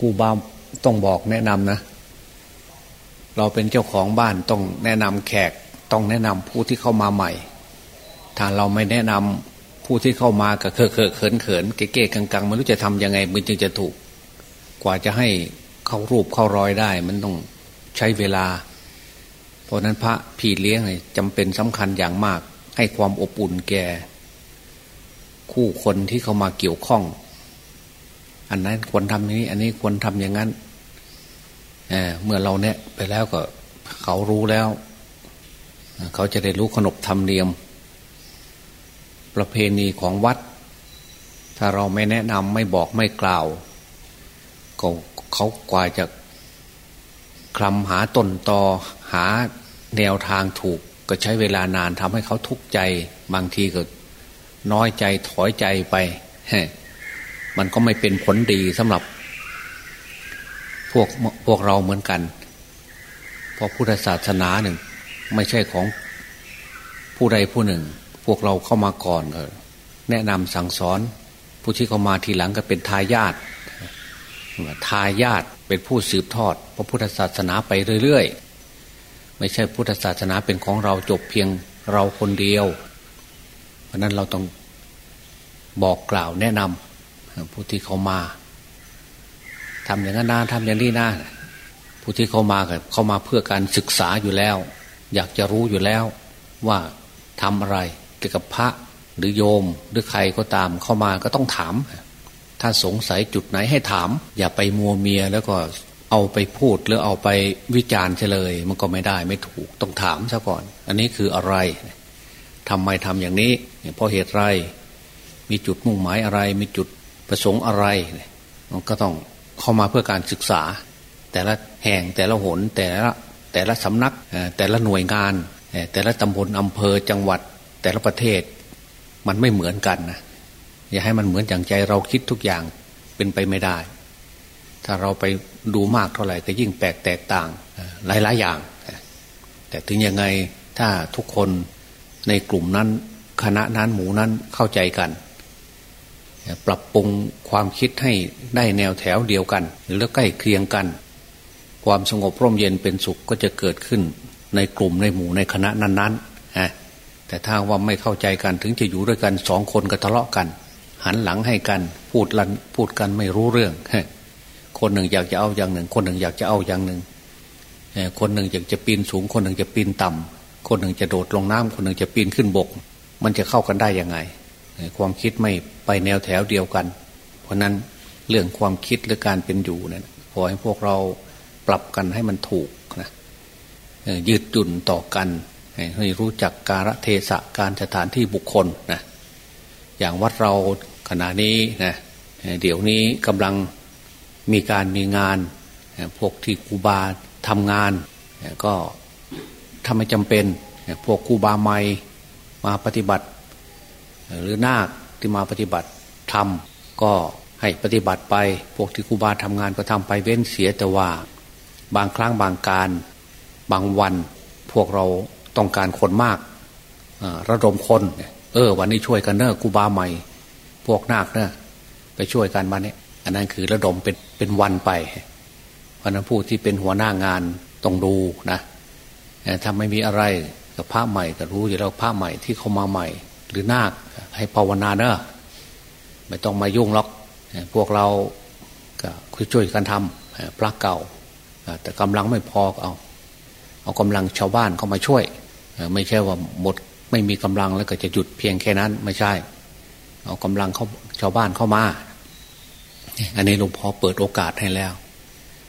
ครูบาต้องบอกแนะนำนะ เราเป็นเจ้าของบ้านต้องแนะนำแขกต้องแนะนำผู้ที่เข้ามาใหม่ ถ้าเราไม่แนะนำผู้ที่เข้ามากับเคอะเคอะเขินเขินเก๊ๆกังๆไม่รู้จะทำยังไงมันจึงจะถูก กว่าจะให้เข้ารูปเข้ารอยได้ มันต้องใช้เวลา เพราะนั้นพระพี่เลี้ยงจำเป็นสำคัญอย่างมาก ให้ความอบอุ่นแก่ คู่คนที่เข้ามาเกี่ยวข้อง อันนั้นควรทำอย่างนี้ อันนี้ควรทำอย่างนั้นเเมื่อเราเนี่ยไปแล้วก็เขารู้แล้ว เขาจะได้รู้ขนบธรรมเนียม ประเพณีของวัด ถ้าเราไม่แนะนำไม่บอกไม่กล่าวก็เขากว่าจะคลำหาต้นตอหาแนวทางถูกก็ใช้เวลานานทำให้เขาทุกข์ใจ บางทีก็น้อยใจถอยใจไป มันก็ไม่เป็นผลดีสำหรับ พวกพวกเราเหมือนกัน เพราะพุทธศาสนาหนึ่ง ไม่ใช่ของผู้ใดผู้หนึ่ง พวกเราเข้ามาก่อนก็แนะนำสั่งสอน ผู้ที่เข้ามาทีหลังก็เป็นทายาททายาทเป็นผู้สืบทอด พระพุทธศาสนาไปเรื่อยๆ ไม่ใช่พุทธศาสนาเป็นของเราจบเพียงเราคนเดียว เพราะนั้นเราต้องบอกกล่าวแนะนำ ผู้ที่เขามาทำอย่างนั้นนะทำอย่างนี้นะผู้ที่เขามาเขามาเพื่อการศึกษาอยู่แล้ว อยากจะรู้อยู่แล้ว ว่าทำอะไรเกี่ยวกับพระหรือโยมหรือใครก็ตามเข้ามาก็ต้องถาม ถ้าสงสัยจุดไหนให้ถาม อย่าไปมัวเมียแล้วก็เอาไปพูดหรือเอาไปวิจารณ์เฉลย มันก็ไม่ได้ไม่ถูกต้องถามซะก่อน อันนี้คืออะไรทำไมทำอย่างนี้เพราะเหตุไรมีจุดมุ่งหมายอะไร มีจุด ประสงค์อะไรมันก็ต้องเข้ามาเพื่อการศึกษา แต่ละแห่งแต่ละหนแต่ละแต่ละสำนักแต่ละหน่วยงาน แต่ละตำบลอำเภอจังหวัดแต่ละประเทศ มันไม่เหมือนกันนะอย่าให้มันเหมือนอย่างใจเราคิดทุกอย่างเป็นไปไม่ได้ ถ้าเราไปดูมากเท่าไหร่ก็ยิ่งแปลกแตกต่างหลายๆอย่าง แต่ถึงยังไงถ้าทุกคนในกลุ่มนั้นคณะนั้นหมู่นั้นเข้าใจกัน ปรับปรุงความคิดให้ได้แนวแถวเดียวกัน หรือใกล้เคียงกัน ความสงบร่มเย็นเป็นสุขก็จะเกิดขึ้นในกลุ่มในหมู่ในคณะนั้นๆแต่ถ้าว่าไม่เข้าใจกันถึงจะอยู่ด้วยกันสองคนก็ทะเลาะกัน หันหลังให้กันพูดลันพูดกันไม่รู้เรื่อง คนหนึ่งอยากจะเอาอย่างหนึ่ง คนหนึ่งอยากจะเอาอย่างหนึ่งคนหนึ่งอยากจะปีนสูง คนหนึ่งจะปีนต่ำคนหนึ่งจะโดดลงน้ำคนหนึ่งจะปีนขึ้นบก มันจะเข้ากันได้ยังไง ความคิดไม่ไปแนวแถวเดียวกัน เพราะนั้นเรื่องความคิดหรือการเป็นอยู่เนี่ยขอให้พวกเราปรับกันให้มันถูกนะยืดหยุ่นต่อกัน ให้รู้จักการเทศะการสถานที่บุคคลนะอย่างวัดเราขณะนี้นะเดี๋ยวนี้กำลังมีการมีงาน พวกที่กูบาทำงาน ก็ทำไม่จำเป็น พวกกูบาใหม่มาปฏิบัติ หรือนาคที่มาปฏิบัติทำก็ให้ปฏิบัติไป พวกที่กูบาทำงานก็ทำไปเว้นเสียแต่ว่า บางครั้งบางการบางวัน พวกเราต้องการคนมากระดมคนเออ วันนี้ช่วยกันเนอะกูบาใหม่ พวกนาคเนอะไปช่วยกันมาเนี่ยอันนั้นคือระดมเป็นเป็นวันไปเพราะนั้นผู้ที่เป็นหัวหน้างานต้องดูนะถ้าไม่มีอะไรกับพระใหม่ก็รู้อยู่แล้วพระใหม่ที่เขามาใหม่ หรือนาค ให้ภาวนาเนอะไม่ต้องมายุ่งหรอก พวกเราก็คุยช่วยกันทำพระเก่า แต่กำลังไม่พอเอา เอากำลังชาวบ้านเข้ามาช่วย ไม่ใช่ว่าหมดไม่มีกำลังแล้วก็จะหยุดเพียงแค่นั้นไม่ใช่ เอากำลังเขาชาวบ้านเข้ามา อันนี้หลวงพ่อเปิดโอกาสให้แล้ว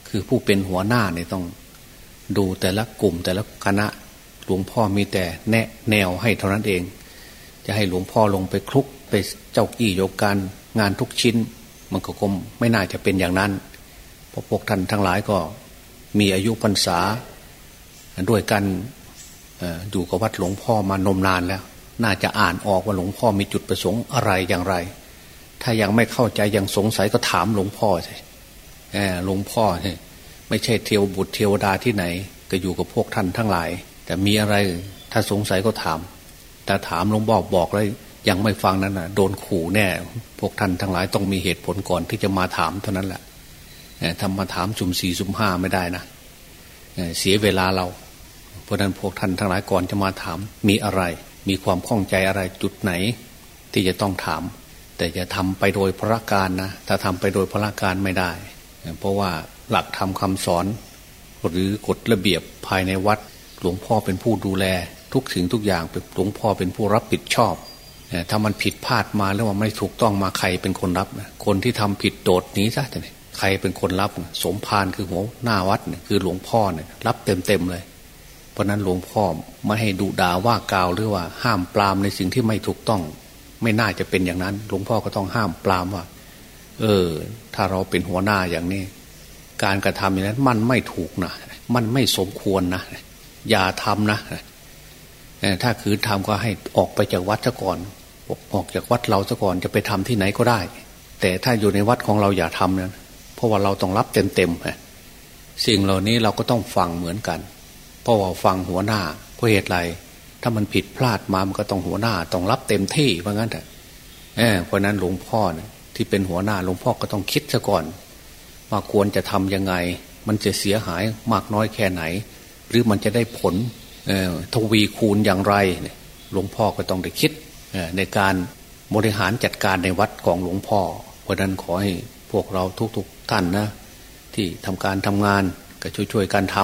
คือผู้เป็นหัวหน้าเนี่ยต้องดูแต่ละกลุ่มแต่ละคณะหลวงพ่อมีแต่แนะแนวให้เท่านั้นเอง จะให้หลวงพ่อลงไปคลุกไปเจ้ากี้ยกการงานทุกชิ้น มันก็คงไม่น่าจะเป็นอย่างนั้นเพราะพวกท่านทั้งหลายก็มีอายุพรรษา ด้วยกันอยู่กับวัดหลวงพ่อมานมนานแล้ว น่าจะอ่านออกว่าหลวงพ่อมีจุดประสงค์อะไรอย่างไร ถ้ายังไม่เข้าใจยังสงสัยก็ถามหลวงพ่อสิหลวงพ่อไม่ใช่เทวบุตรเทวดาที่ไหน ก็อยู่กับพวกท่านทั้งหลาย แต่มีอะไรถ้าสงสัยก็ถาม แต่ถามหลวงบอกบอกแล้วยังไม่ฟังนั้นนะโดนขู่แน่ พวกท่านทั้งหลายต้องมีเหตุผลก่อนที่จะมาถามเท่านั้นแหละทำมาถามสุมสี่สุมห้าไม่ได้นะเสียเวลาเรา เพราะนั้นพวกท่านทั้งหลายก่อนจะมาถามมีอะไร มีความข้องใจอะไรจุดไหน ที่จะต้องถาม แต่จะทำไปโดยพระการนะ ถ้าทำไปโดยพระการไม่ได้ เพราะว่าหลักธรรมคาสอน หรือกฎระเบียบภายในวัด หลวงพ่อเป็นผู้ดูแล ทุกสิ่งทุกอย่างหลวงพ่อเป็นผู้รับผิดชอบถ้ามันผิดพลาดมาแล้วว่าไม่ถูกต้องมาใครเป็นคนรับ คนที่ทำผิดโดดหนีซะจะไหนใครเป็นคนรับ สมภารคือหัวหน้าวัดเนี่ยคือหลวงพ่อเนี่ยรับเต็มเต็มเลย เพราะนั้นหลวงพ่อไม่ให้ดุด่าว่ากล่าวหรือว่าห้ามปรามในสิ่งที่ไม่ถูกต้อง ไม่น่าจะเป็นอย่างนั้น หลวงพ่อก็ต้องห้ามปรามว่า เออ ถ้าเราเป็นหัวหน้าอย่างนี้ การกระทำอย่างนั้นมันไม่ถูกนะมันไม่สมควรนะอย่าทำนะ ถ้าคือทำก็ให้ออกไปจากวัดซะก่อน ออกจากวัดเราซะก่อนจะไปทำที่ไหนก็ได้ แต่ถ้าอยู่ในวัดของเราอย่าทำนะเพราะว่าเราต้องรับเต็มเต็มสิ่งเหล่านี้เราก็ต้องฟังเหมือนกัน เพราะว่าฟังหัวหน้าเพราะเหตุไรถ้ามันผิดพลาดมามันก็ต้องหัวหน้า ต้องรับเต็มที่เพราะงั้นแต่เพราะนั้นหลวงพ่อเนี่ยที่เป็นหัวหน้าหลวงพ่อก็ต้องคิดซะก่อนว่าควรจะทํำยังไง มันจะเสียหายมากน้อยแค่ไหน หรือมันจะได้ผล ทวีคูณอย่างไรหลวงพ่อก็ต้องได้คิดในการบริหารจัดการในวัดของหลวงพ่อ เพราะนั้นขอให้พวกเราทุกๆท่านนะที่ทำการทำงานก็ช่วยๆกันท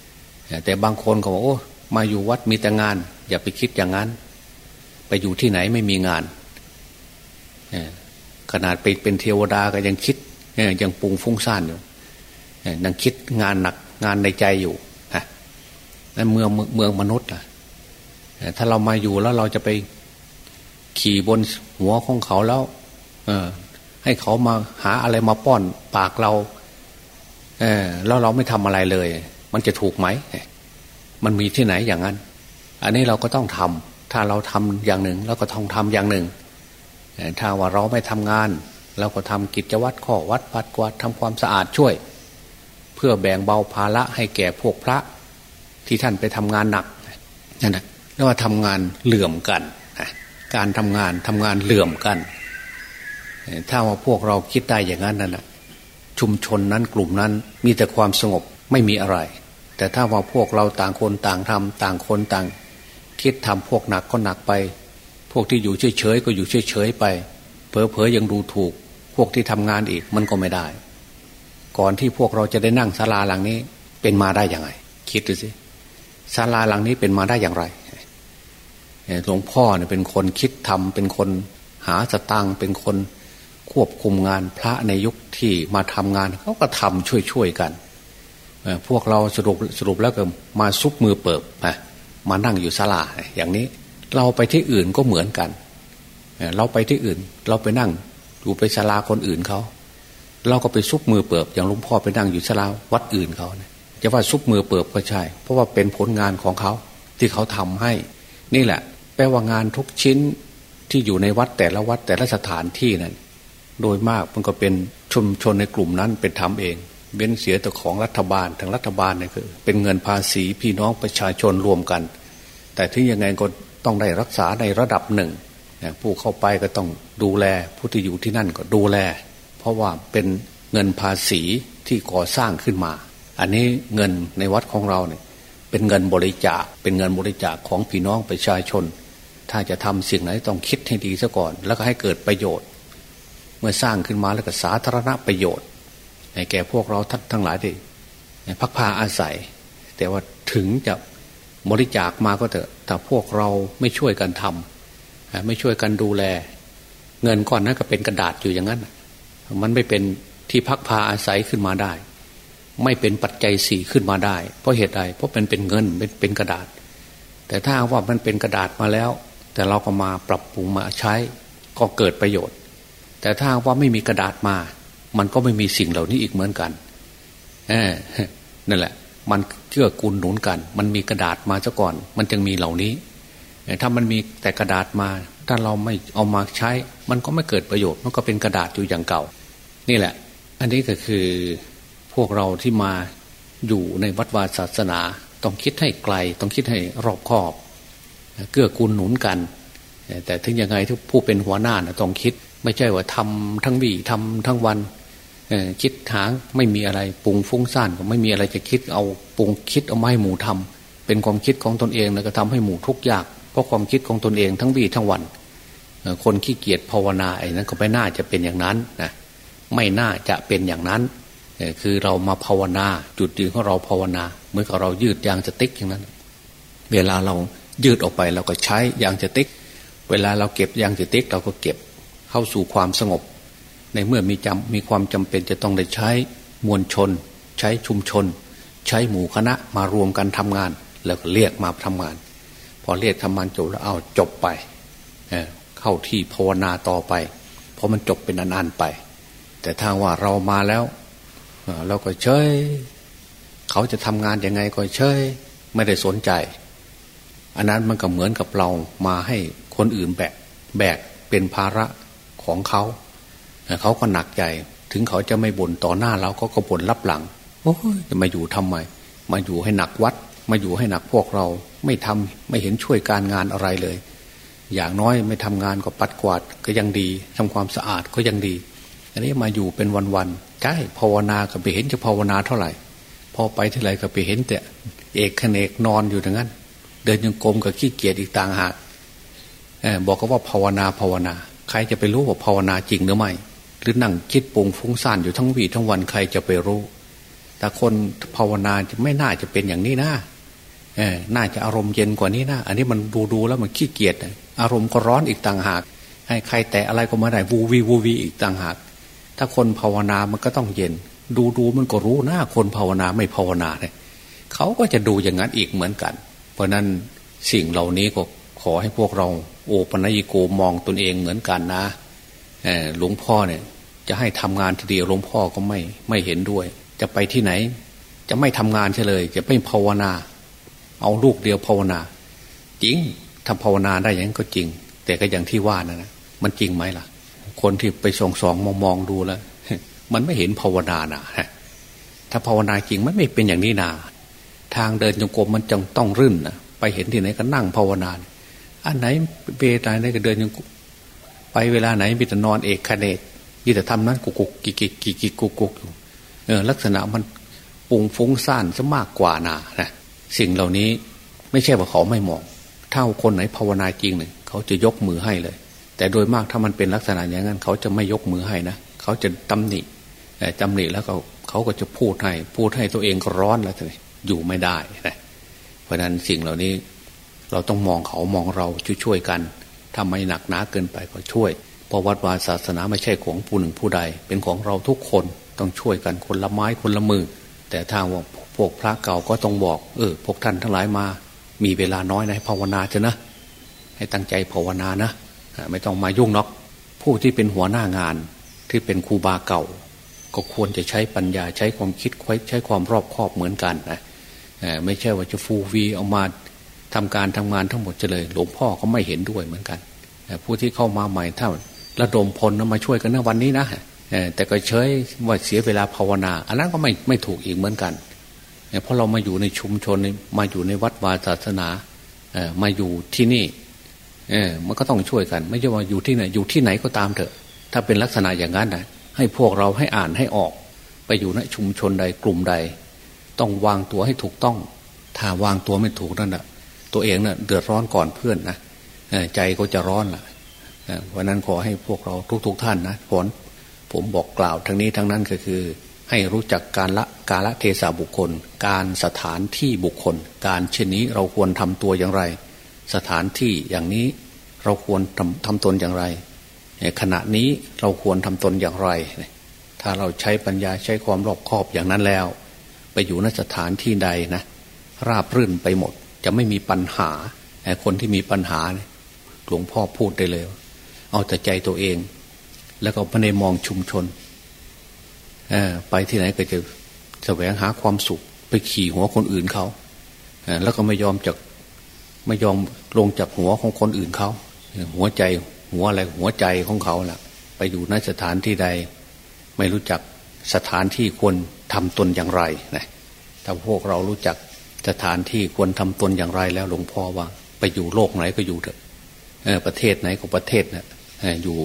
ำแต่บางคนก็บอกโอ้มาอยู่วัดมีแต่งาน อย่าไปคิดอย่างนั้น ไปอยู่ที่ไหนไม่มีงานขนาดไปเป็นเทวดาก็ยังคิดยังปุงฟุ้งซ่านอยู่ยังคิดงานหนักงานในใจอยู่ นั่นเมืองเมืองมนุษย์ล่ะถ้าเรามาอยู่แล้วเราจะไปขี่บนหัวของเขาแล้ว เออ ให้เขามาหาอะไรมาป้อนปากเรา เออแล้วเราไม่ทำอะไรเลย มันจะถูกไหมมันมีที่ไหนอย่างนั้น อันนี้เราก็ต้องทำถ้าเราทำอย่างหนึ่งเราก็ต้องทำอย่างหนึ่งถ้าว่าเราไม่ทำงาน เราก็ทำกิจวัตรข้อวัดปัดกวาดทำความสะอาดช่วย เพื่อแบ่งเบาภาระให้แก่พวกพระ ที่ท่านไปทำงานหนักนั่นแหละเรียกว่าทำงานเหลื่อมกันการทำงานทำงานเหลื่อมกัน ถ้าว่าพวกเราคิดได้อย่างนั้นนั่นแหะชุมชนนั้นกลุ่มนั้นมีแต่ความสงบไม่มีอะไร แต่ถ้าว่าพวกเราต่างคนต่างทำต่างคนต่าง คิดทำพวกหนักก็หนักไป พวกที่อยู่เฉยๆก็อยู่เฉยๆไปเพอเพอยังดูถูก พวกที่ทำงานอีกมันก็ไม่ได้ ก่อนที่พวกเราจะได้นั่งศาลาหลังนี้ เป็นมาได้ย่างไรคิดดูสิ ศาลาหลังนี้เป็นมาได้อย่างไรหลวงพ่อเนี่ยเป็นคนคิดทำเป็นคนหาสตังเป็นคนควบคุมงานพระในยุคที่มาทำงานเขาก็ทำช่วยๆกันพวกเราสรุปสรุปแล้วก็มาซุกมือเปิบนะมานั่งอยู่ศาลาอย่างนี้เราไปที่อื่นก็เหมือนกัน เราไปที่อื่น เราไปนั่งอยู่ไปศาลาคนอื่นเขา เราก็ไปซุกมือเปิบ อย่างหลวงพ่อไปนั่งอยู่ศาลาวัดอื่นเขาเนี่ย จะว่าซุกมือเปิบก็ใช่ เพราะว่าเป็นผลงานของเขาที่เขาทำให้ นี่แหละ แปลว่างานทุกชิ้นที่อยู่ในวัดแต่ละวัดแต่ละสถานที่นั้นโดยมากมันก็เป็นชุมชนในกลุ่มนั้นเป็นทำเองเบ้นเสียแต่ของรัฐบาลทางรัฐบาลเนี่ยคือเป็นเงินภาษีพี่น้องประชาชนรวมกัน แต่ที่ยังไงก็ต้องได้รักษาในระดับหนึ่งผู้เข้าไปก็ต้องดูแลผู้ที่อยู่ที่นั่นก็ดูแล เพราะว่าเป็นเงินภาษีที่ก่อสร้างขึ้นมา อันนี้เงินในวัดของเราเนี่ยเป็นเงินบริจาคเป็นเงินบริจาคของพี่น้องประชาชน ถ้าจะทำสิ่งไหนต้องคิดให้ดีซะก่อน แล้วก็ให้เกิดประโยชน์ เมื่อสร้างขึ้นมาแล้วก็สาธารณประโยชน์ให้แก่พวกเราทั้งทั้งหลายที่พักพาอาศัย แต่ว่าถึงจะบริจาคมาก็เถอะแต่พวกเราไม่ช่วยกันทำไม่ช่วยกันดูแล เงินก้อนนั้นก็เป็นกระดาษอยู่อย่างนั้น มันไม่เป็นที่พักพาอาศัยขึ้นมาได้ ไม่เป็นปัจจัยสี่ขึ้นมาได้ เพราะเหตุใดเพราะมันเป็นเงินเป็นเป็นกระดาษ แต่ถ้าว่ามันเป็นกระดาษมาแล้ว แต่เราก็มาปรับปรุงมาใช้ก็เกิดประโยชน์ แต่ถ้าว่าไม่มีกระดาษมา มันก็ไม่มีสิ่งเหล่านี้อีกเหมือนกันนั่นแหละ มันเชื่อกุลหนุนกัน มันมีกระดาษมาซะก่อน มันจึงมีเหล่านี้ ถ้ามันมีแต่กระดาษมา ถ้าเราไม่เอามาใช้ มันก็ไม่เกิดประโยชน์ มันก็เป็นกระดาษอยู่อย่างเก่า นี่แหละ อันนี้ก็คือ พวกเราที่มาอยู่ในวัดวาศาสนา ต้องคิดให้ไกล ต้องคิดให้รอบคอบ เกื้อกูลหนุนกัน แต่ถึงยังไงทุกผู้เป็นหัวหน้านะต้องคิด ไม่ใช่ว่าทำทั้งวี่ทำทั้งวันคิดหางไม่มีอะไรปรุงฟุ้งซ่านก็ไม่มีอะไรจะคิดเอาปรุงคิดเอาไม้หมูทำเป็นความคิดของตนเองแล้วก็ทำให้หมูทุกข์ยาก เพราะความคิดของตนเองทั้งวี่ทั้งวัน คนขี้เกียจภาวนาไอ้นั้นก็ไม่น่าจะเป็นอย่างนั้นนะไม่น่าจะเป็นอย่างนั้น คือเรามาภาวนา จุดยืนของเราภาวนาเหมื่อเรายืดยางสติ๊กอย่างนั้น เวลาเรายืดออกไปเราก็ใช้ยางสติ๊ก เวลาเราเก็บยางสติ๊กเราก็เก็บเข้าสู่ความสงบ ในเมื่อมีจำมีความจำเป็นจะต้องได้ใช้มวลชน ใช้ชุมชน ใช้หมู่คณะมารวมกันทำงาน แล้วก็เรียกมาทำงาน พอเรียกทำงานจบแล้วเอาจบไปเเข้าที่ภาวนาต่อไป เพราะมันจบเป็นอันๆไป แต่ทางว่าเรามาแล้ว เราก็เฉยเขาจะทำงานยังไงก็เฉยไม่ได้สนใจ อันนั้นมันก็เหมือนกับเรามาให้คนอื่นแบกแบกเป็นภาระของเขาเขาก็หนักใจ ถึงเขาจะไม่บ่นต่อหน้าเราก็ก็บ่นรับหลังโอ้ยจะมาอยู่ทำไม มาอยู่ให้หนักวัด มาอยู่ให้หนักพวกเรา ไม่ทำไม่เห็นช่วยการงานอะไรเลย อย่างน้อยไม่ทำงานก็ปัดกวาดก็ยังดีทำความสะอาดก็ยังดี อันนี้มาอยู่เป็นวันๆ ใช่ภาวนาก็ไปเห็นจะภาวนาเท่าไหร่ พอไปที่ไรก็ไปเห็นแต่เอกขเนกนอนอยู่อย่างนั้น เดินยังกลมกับขี้เกียจอีกต่างหากบอกก็ว่าภาวนาภาวนา ใครจะไปรู้ว่าภาวนาจริงหรือไม่ หรือนั่งคิดปุงฟุ้งซ่านอยู่ทั้งวีทั้งวันใครจะไปรู้ แต่คนภาวนาจะไม่น่าจะเป็นอย่างนี้นะน่าจะอารมณ์เย็นกว่านี้นะอันนี้มันดูดูแล้วมันขี้เกียจอารมณ์ก็ร้อนอีกต่างหาก ให้ใครแต่อะไรก็ไม่ได้วูวีวูวีอีกต่างหาก ถ้าคนภาวนามันก็ต้องเย็น ดูดูมันก็รู้นะคนภาวนาไม่ภาวนาเนี่ยเขาก็จะดูอย่างนั้นอีกเหมือนกัน เพราะนั้นสิ่งเหล่านี้ก็ขอให้พวกเราโอปัญญิโกมองตนเองเหมือนกันนะหลวงพ่อเนี่ย จะให้ทำงานทีเดียวหลวงพ่อก็ไม่ไม่เห็นด้วย จะไปที่ไหน จะไม่ทำงานเฉลย จะไม่ภาวนา เอาลูกเดียวภาวนา จริงทำภาวนาได้อย่างนั้นก็จริง แต่ก็อย่างที่ว่านะนะมันจริงไหมล่ะ คนที่ไปส่องสองมองมองดูแล้ว มันไม่เห็นภาวนานะถ้าภาวนาจริงมันไม่เป็นอย่างนี้นา ทางเดินจงกรมมันจังต้องรื่นนะไปเห็นที่ไหนก็นั่งภาวนา อันไหนเวลาไหนก็เดินยังไปเวลาไหนมีแต่นอนเอกคเนตมีแต่ทำนั้นกุกกุกกิกิกิกิกุกกุกอยู่เออลักษณะมันปุงฟุ้งซ่านซะมากกว่านานะสิ่งเหล่านี้ไม่ใช่ว่าเขาไม่มอง ถ้าคนไหนภาวนาจริงเนี่ยเขาจะยกมือให้เลย แต่โดยมากถ้ามันเป็นลักษณะอย่างนั้น เขาจะไม่ยกมือให้นะเขาจะตำหนิตำหนิแล้วเขาเขาก็จะพูดให้พูดให้ตัวเองก็ร้อนแล้วเลยอยู่ไม่ได้นะเพราะนั้นสิ่งเหล่านี้เราต้องมองเขามองเราช่วยๆกันทำไม่หนักหนาเกินไปก็ช่วยเพราะวัดวาศาสนาไม่ใช่ของผู้หนึ่งผู้ใด เป็นของเราทุกคนต้องช่วยกันคนละไม้คนละมือ แต่ทางว่าพวกพระเก่าก็ต้องบอก เออพวกท่านทั้งหลายมา มีเวลาน้อยนะภาวนาเถอะนะ ให้ตั้งใจภาวนานะ ไม่ต้องมายุ่งนอกผู้ที่เป็นหัวหน้างานที่เป็นครูบาเก่า ก็ควรจะใช้ปัญญาใช้ความคิดใช้ความรอบคอบเหมือนกันนะไม่ใช่ว่าจะฟูวีเอามาทำการทำงานทั้งหมดจะเลย หลวงพ่อก็ไม่เห็นด้วยเหมือนกัน ผู้ที่เข้ามาใหม่ถ้าระดมพลมาช่วยกันในวันนี้นะแต่ก็เฉยว่าเสียเวลาภาวนา อันนั้นก็ไม่ไม่ถูกอีกเหมือนกันเพราะเรามาอยู่ในชุมชนมาอยู่ในวัดวาศาสนามาอยู่ที่นี่ เออมันก็ต้องช่วยกัน ไม่ใช่ว่าอยู่ที่ไหนอยู่ที่ไหนก็ตามเถอะ ถ้าเป็นลักษณะอย่างนั้นนะให้พวกเราให้อ่านให้ออก ไปอยู่ในชุมชนใดกลุ่มใด ต้องวางตัวให้ถูกต้อง ถ้าวางตัวไม่ถูกนั่นแหะตัวเองเนะ่ะเดือดร้อนก่อนเพื่อนนะใจก็จะร้อนล่ะเพราะนั้นขอให้พวกเราทุกๆทท่านนะผลผมบอกกล่าวทั้งนี้ทั้งนั้นก็คือ ให้รู้จักการละกาละเทศะบุคคล การสถานที่บุคคล การเช่นนี้เราควรทำตัวอย่างไร สถานที่อย่างนี้เราควรทำทำตนอย่างไร ขณะนี้เราควรทำตนอย่างไร ถ้าเราใช้ปัญญาใช้ความรอบคอบอย่างนั้นแล้ว ไปอยู่นสถานที่ใดนะ ราบรื่นไปหมด จะไม่มีปัญหาแต่คนที่มีปัญหาหลวงพ่อพูดได้เลย เอาแต่ใจตัวเอง แล้วก็ไม่ได้มองชุมชนไปที่ไหนก็จะแสวงหาความสุข ไปขี่หัวคนอื่นเขาแล้วก็ไม่ยอมจาก ไม่ยอมลงจากหัวของคนอื่นเขาหัวใจหัวอะไรหัวใจของเขาแหละไปอยู่นสถานที่ใด ไม่รู้จักสถานที่ควรทำตนอย่างไรนะถ้าพวกเรารู้จักสถานที่ควรทำตนอย่างไรแล้วหลวงพ่อว่า ไปอยู่โลกไหนก็อยู่เถอะประเทศไหนก็ประเทศนะ่ะอยู่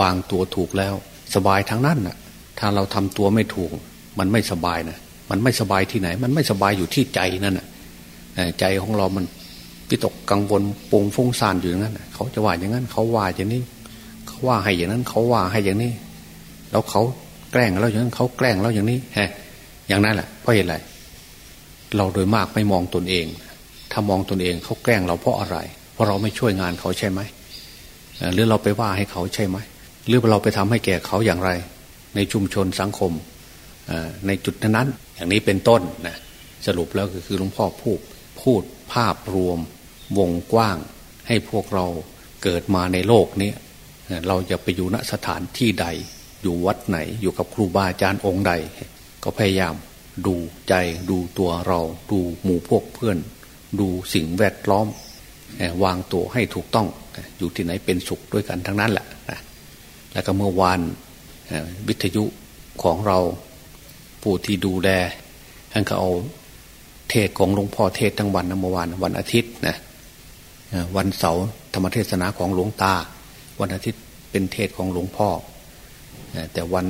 วางตัวถูกแล้ว สบายทั้งนั้นนะ่ะ ถ้าเราทำตัวไม่ถูก มันไม่สบายนะมันไม่สบายที่ไหน มันไม่สบายอยู่ที่ใจนั่นนะใจของเรามัน พิตกกังวลปุงฟุ้งซ่านอยู่อย่างนั้นเขาจะว่าอย่างนั้น เขาว่าอย่างนี้ เขาว่าให้อย่างนั้น เขาว่าให้อย่างนี้ แล้วเขาแกล้งเราอย่างนั้น เขาแกล้งเราอย่างนี้ฮะอย่างนั้นแหละเพราะเหตุไร เราโดยมากไม่มองตนเอง ถ้ามองตนเองเขาแกล้งเราเพราะอะไร เพราะเราไม่ช่วยงานเขาใช่ไหมหรือเราไปว่าให้เขาใช่ไหมหรือเราไปทำให้แก่เขาอย่างไร ในชุมชนสังคมในจุดนั้นอย่างนี้เป็นต้นนะสรุปแล้วก็คือหลวงพ่อพูดพูดภาพรวม วงกว้างให้พวกเราเกิดมาในโลกนี้เราจะไปอยู่ณสถานที่ใด อยู่วัดไหนอยู่กับครูบาอาจารย์องค์ใด ก็พยายามดูใจดูตัวเรา ดูหมู่พวกเพื่อน ดูสิ่งแวดล้อม วางตัวให้ถูกต้อง อยู่ที่ไหนเป็นสุขด้วยกันทั้งนั้นแหละแล้วก็เมื่อวานวิทยุของเราผู้ที่ดูแลท่านก็เอาเทศของหลวงพ่อเทศทั้งวันนะเมื่อวานวันอาทิตย์นะ วันเสาร์ธรรมเทศนาของหลวงตา วันอาทิตย์เป็นเทศของหลวงพ่อ แต่วัน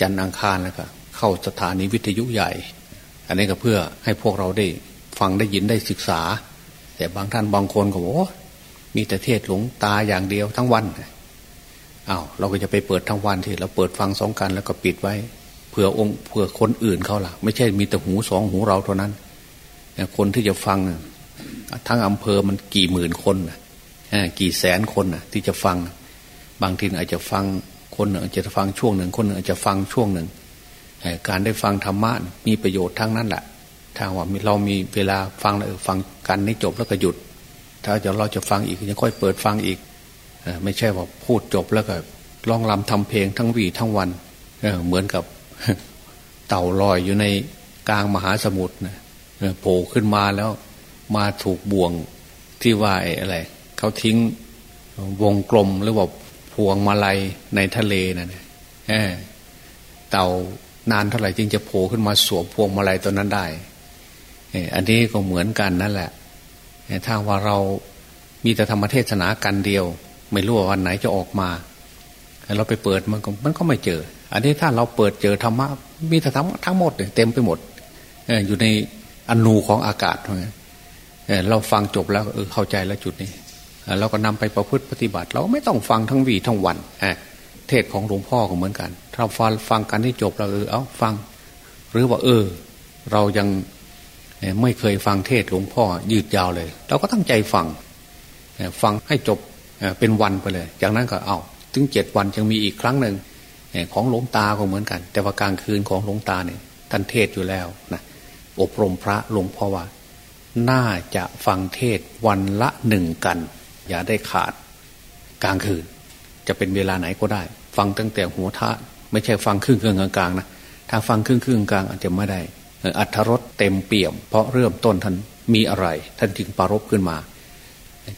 จันทร์อังคารแล้วก็เข้าสถานีวิทยุใหญ่ อันนี้ก็เพื่อให้พวกเราได้ฟังได้ยินได้ศึกษา แต่บางท่านบางคนก็บอกมีแต่เทศหลวงตาอย่างเดียวทั้งวันอา้าวเราก็จะไปเปิดทั้งวันที่เราเปิดฟังสองกันแล้วก็ปิดไว้เผื่อองค์เผื่อคนอื่นเขาล่ะ ไม่ใช่มีแต่หูสองหูเราเท่านั้นคนที่จะฟัง ทั้งอำเภอมันกี่หมื่นคนกี่แสนคนที่จะฟัง บางทีอาจจะฟังคนหนึ่งอาจจะฟังช่วงหนึ่ง คนหนึ่งอาจจะฟังช่วงหนึ่งการได้ฟังธรรมะมีประโยชน์ทั้งนั้นแหละถ้าว่าเรามีเวลาฟังแล้วฟังกันนี้จบแล้วก็หยุด ถ้าจะเราจะฟังอีกจะค่อยเปิดฟังอีกไม่ใช่ว่าพูดจบแล้วก็ร้องรำทำเพลงทั้งวีทั้งวันเหมือนกับเต่าลอยอยู่ในกลางมหาสมุทรนะโผล่ขึ้นมาแล้ว มาถูกบ่วงที่ว่าอะไรเขาทิ้งวงกลมหรือว่าพวงมาลัยในทะเลนะ่ะเต่านานเท่าไหร่จึงจะโผล่ขึ้นมาสวมพวงมาลัยตัวนั้นได้อันนี้ก็เหมือนกันนั่นแหละถ้าว่าเรามีแต่ธรรมเทศนากันเดียว ไม่รู้ว่าวันไหนจะออกมาเราไปเปิดมันก็มันก็ไม่เจอ อันนี้ถ้าเราเปิดเจอธรรมะมีแต่ธรรมะทั้งหมดเต็มไปหมดอยู่ในอนูของอากาศ เราฟังจบแล้วเออเข้าใจแล้วจุดนี้เราก็นำไปประพฤติปฏิบัติ เราไม่ต้องฟังทั้งวีทั้งวันเทศของหลวงพ่อก็เหมือนกัน ถ้าฟังฟังกันที่จบเราเออเอาฟัง หรือว่า เออ เรายังไม่เคยฟังเทศหลวงพ่อยืดยาวเลย เราก็ตั้งใจฟังฟังให้จบเป็นวันไปเลย จากนั้นก็เอาถึงเจ็ดวันยังมีอีกครั้งหนึ่งของหลวงตาก็เหมือนกัน แต่ว่ากลางคืนของหลวงตาเนี่ยท่านเทศอยู่แล้วนะอบรมพระหลวงพ่อว่า น่าจะฟังเทศวันละหนึ่งกัน อย่าได้ขาดกลางคืน จะเป็นเวลาไหนก็ได้ ฟังตั้งแต่หัวท่าไม่ใช่ฟังครึ่งครึ่งกลางๆนะถ้าฟังครึ่งครึ่งกลางอาจจะไม่ได้อัธรสเต็มเปี่ยม เพราะเริ่มต้นท่านมีอะไร ท่านจึงปารบขึ้นมา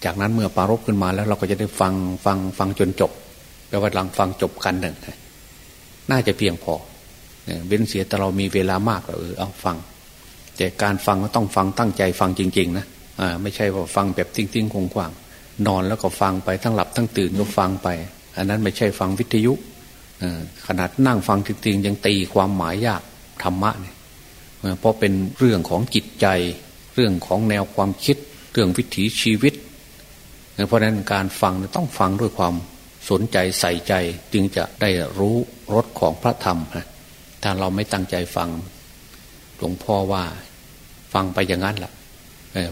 จากนั้นเมื่อปารบขึ้นมาแล้วเราก็จะได้ฟังฟังฟังจนจบแปลว่าหลังฟังจบกันหนึ่งน่าจะเพียงพอเว้นเสียแต่เรามีเวลามากเออเอาฟัง แต่การฟังก็ต้องฟังตั้งใจฟังจริง ๆ นะอ่าไม่ใช่ว่าฟังแบบทิ้งๆคงกว้างนอนแล้วก็ฟังไปทั้งหลับทั้งตื่นก็ฟังไป อันนั้นไม่ใช่ฟังวิทยุขนาดนั่งฟังจริงๆยังตีความหมายยากธรรมะเนี่ยเพราะเป็นเรื่องของจิตใจ เรื่องของแนวความคิด เรื่องวิถีชีวิต เพราะนั้นการฟังต้องฟังด้วยความสนใจใส่ใจจึงจะได้รู้รสของพระธรรมถ้าเราไม่ตั้งใจฟังหลวงพ่อว่า ฟังไปอย่างนั้นแหละ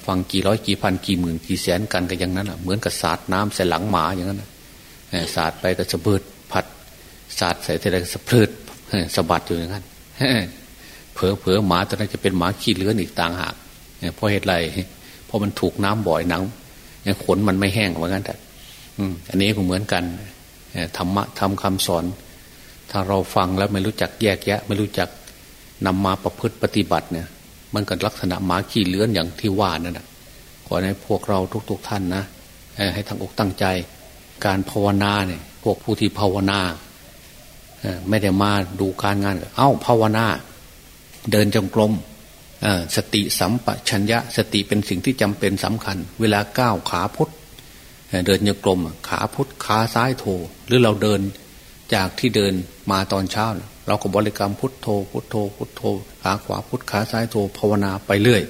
ฟังกี่ร้อยกี่พันกี่หมื่นกี่แสนกันก็อย่างนั้นแหละเหมือนกับสาดน้ำใส่หลังหมาอย่างนั้นสาดไปก็สะบืดผัดสาดใส่ทีไรก็สะพืดสะบัดอยู่อย่างนั้นเผลอเผลอหมาตอนนั้นจะเป็นหมาขี้เลื้อนอีกต่างหากเพราะเหตุไรเพราะมันถูกน้ำบ่อยหนังขนมันไม่แห้งเหมือนกันแต่อันนี้ก็เหมือนกันธรรมะทำคำสอน ถ้าเราฟังแล้วไม่รู้จักแยกแยะ ไม่รู้จักนำมาประพฤติปฏิบัติเนี่ย มันก็ลักษณะหมาขี้เลื้อนอย่างที่ว่านั่นแหะขอให้พวกเราทุก ๆท่านนะให้ทั้งอกตั้งใจ การภาวนาเนี่ย พวกผู้ที่ภาวนาไม่ได้มาดูการงาน เอ้าภาวนา เดินจงกรมสติสัมปชัญญะ สติเป็นสิ่งที่จำเป็นสำคัญ เวลาก้าวขาพุทธเดินโยกลมขาพุทธขาซ้ายโถหรือเราเดิน จากที่เดินมาตอนเช้า เราก็บริกรรมพุทโธ พุทโธ พุทโธขาขวาพุทขาซ้ายโธภาวนาไปเรื่อย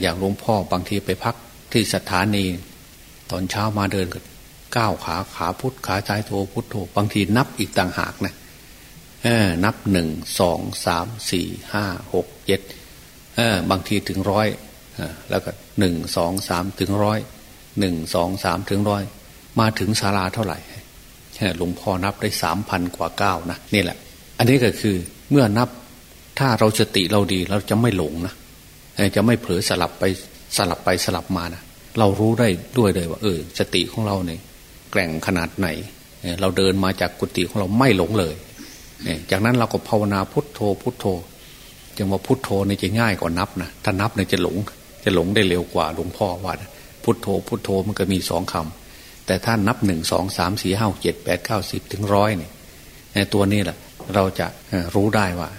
อย่างหลวงพ่อบางทีไปพักที่สถานี ตอนเช้ามาเดินกันก้าวขาขาพุทขาซ้ายโธพุทโธบางทีนับอีกต่างหากนะนับหนึ่งสองสามสี่ห้าหกเจ็ดบางทีถึงร้อยแล้วก็หนึ่งสองสามถึงร้อยหนึ่งสองสามถึงร้อยมาถึงศาลาเท่าไหร่ หลวงพ่อนับได้สามพันกว่าเก้านะนี่แหละ อันนี้ก็คือเมื่อนับถ้าเราสติเราดีเราจะไม่หลงนะจะไม่เผลอสลับไปสลับไปสลับมานะเรารู้ได้ด้วยเลยว่า เออ สติของเราเนี่ยแกร่งขนาดไหน เราเดินมาจากกุฏิของเราไม่หลงเลยจากนั้นเราก็ภาวนาพุทโธพุทโธจึงว่าพุทโธเนี่ยจะง่ายกว่านับนะถ้านับเนี่ยจะหลง จะหลงได้เร็วกว่าหลวงพ่อว่าพุทโธพุทโธมันก็มีสองคำ แต่ถ้านับหนึ่งสองสามสี่ห้าเจ็ดแปดเก้าสิบถึงร้อยเนี่ยตัวนี้แหละเราจะรู้ได้ว่า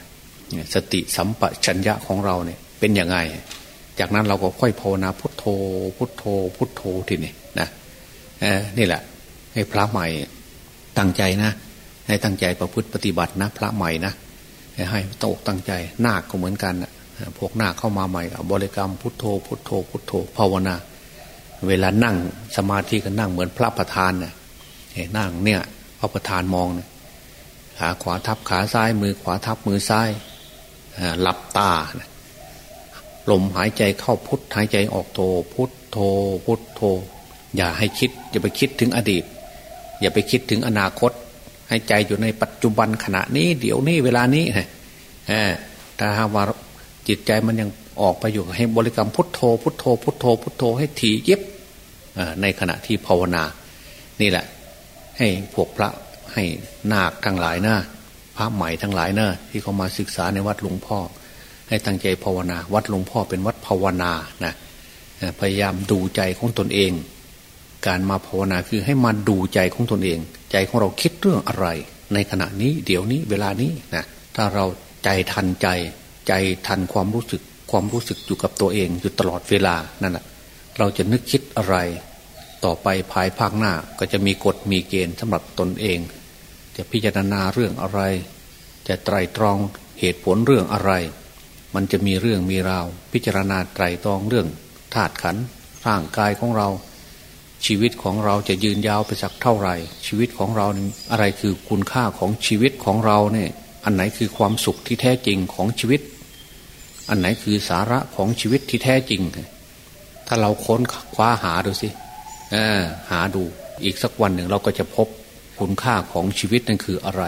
สติสัมปชัญญะของเราเนี่ยเป็นยังไง จากนั้นเราก็ค่อยภาวนาพุทโธ พุทโธ พุทโธทีนี้นะนี่แหละ ให้พระใหม่ตั้งใจนะ ให้ตั้งใจประพฤติปฏิบัตินะ พระใหม่นะให้ตกตั้งใจนาคก็เหมือนกันนะพวกนาคเข้ามาใหม่บริกรรมพุทโธ พุทโธ พุทโธภาวนา เวลานั่งสมาธิก็นั่งเหมือนพระประธานเนี่ยนั่งเนี่ยพระประธานมองเนี่ยขาขวาทับขาซ้าย มือขวาทับมือซ้ายหลับตาลมหายใจเข้าพุทหายใจออกโทพุทโธพุทโธอย่าให้คิด อย่าไปคิดถึงอดีต อย่าไปคิดถึงอนาคต ให้ใจอยู่ในปัจจุบันขณะนี้ เดี๋ยวนี้เวลานี้ถ้าหากว่าจิตใจมันยัง ออกไปอยู่ให้บริกรรมพุทโธ พุทโธ พุทโธ พุทโธให้ถี่ยิบในขณะที่ภาวนา นี่แหละ ให้พวกพระให้นาคทั้งหลายนะพระใหม่ทั้งหลายนะที่เขามาศึกษาในวัดหลวงพ่อ ให้ตั้งใจภาวนา วัดหลวงพ่อเป็นวัดภาวนานะพยายามดูใจของตนเอง การมาภาวนาคือให้มันดูใจของตนเอง ใจของเราคิดเรื่องอะไร ในขณะนี้เดี๋ยวนี้เวลานี้นะถ้าเราใจทันใจ ใจทันความรู้สึก ความรู้สึกอยู่กับตัวเองอยู่ตลอดเวลานั่นแหละเราจะนึกคิดอะไร ต่อไปภายภาคหน้าก็จะมีกฎมีเกณฑ์สำหรับตนเอง จะพิจารณาเรื่องอะไร จะไตรตรองเหตุผลเรื่องอะไร มันจะมีเรื่องมีราว พิจารณาไตรตรองเรื่องธาตุขันร่างกายของเรา ชีวิตของเราจะยืนยาวไปสักเท่าไหร่ ชีวิตของเราอะไรคือคุณค่าของชีวิตของเราเนี่ยอันไหนคือความสุขที่แท้จริงของชีวิต อันไหนคือสาระของชีวิตที่แท้จริง ถ้าเราค้นคว้าหาดูสิหาดูอีกสักวันหนึ่งเราก็จะพบคุณค่าของชีวิตนั่นคืออะไร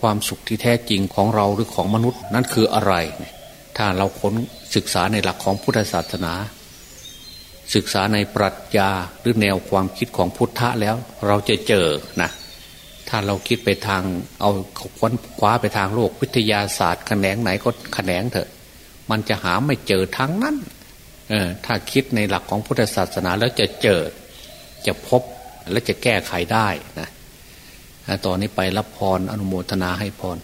ความสุขที่แท้จริงของเราหรือของมนุษย์นั่นคืออะไร ถ้าเราค้นศึกษาในหลักของพุทธศาสนา ศึกษาในปรัชญาหรือแนวความคิดของพุทธะแล้ว เราจะเจอนะถ้าเราคิดไปทางเอาค้นคว้าไปทางโลกวิทยาศาสตร์แขนงไหนก็แขนงเถอะ มันจะหาไม่เจอทั้งนั้นเออถ้าคิดในหลักของพุทธศาสนาแล้วจะเจอจะพบและจะแก้ไขได้นะตอนนี้ไปรับพรอนุโมทนาให้พร